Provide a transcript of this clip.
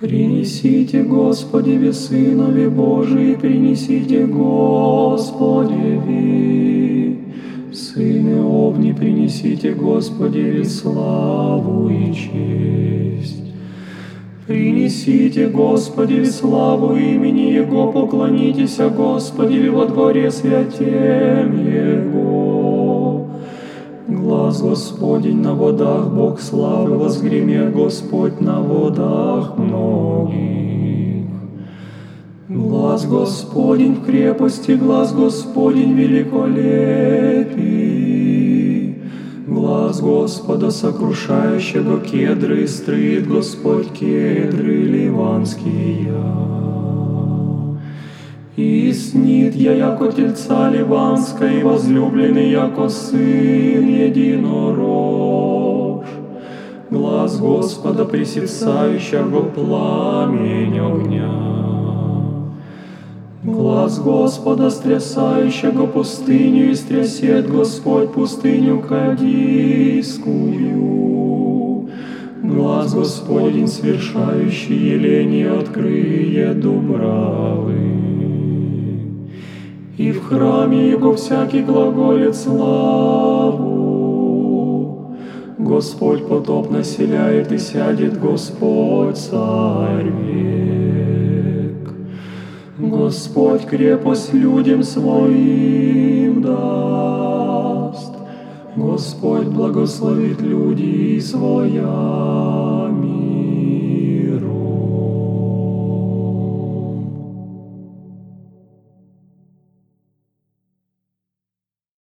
Принесите, Господи, ви Сынове Божии, принесите, Господи, ви. Сыны овни, принесите, Господи, ви славу и честь. Принесите, Господи, славу имени Его, поклонитесь, Господи, во дворе святем Его. Глаз Господень на водах, Бог славы, возгреме Господь на водах многих. Глаз Господень в крепости, глаз Господень великолепий. Глаз Господа сокрушающего кедры, строит Господь кедры ливанские. И снит я, яко тельца ливанска, и возлюбленный, яко сын единорож. Глаз Господа пресецающего пламень огня. Глаз Господа, стрясающего пустыню, и стрясет Господь пустыню Кадийскую. Глаз Господень, свершающий еление, открыет дубравы. И в храме Его всякий глаголит славу. Господь потоп населяет, и сядет Господь царь век. Господь крепость людям своим даст. Господь благословит людей своями.